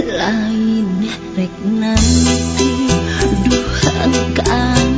lain rek nanti duh engkang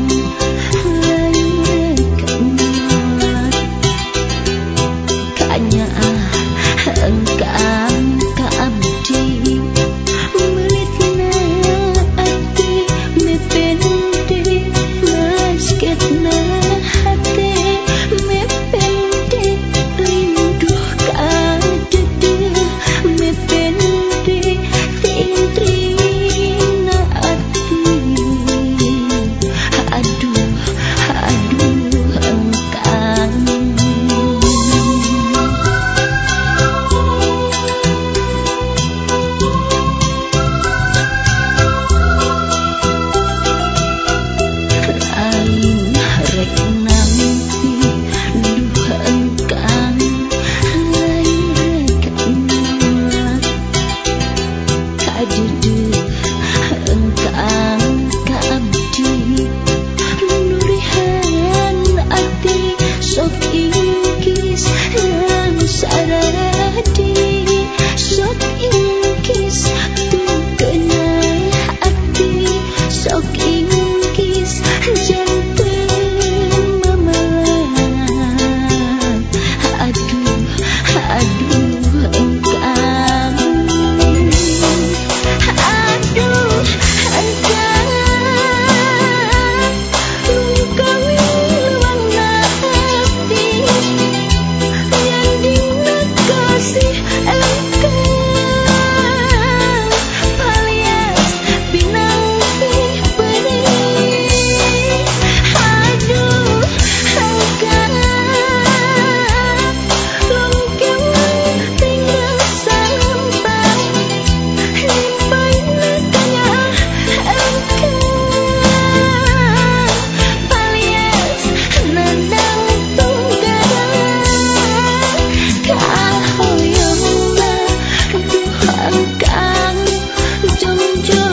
Don't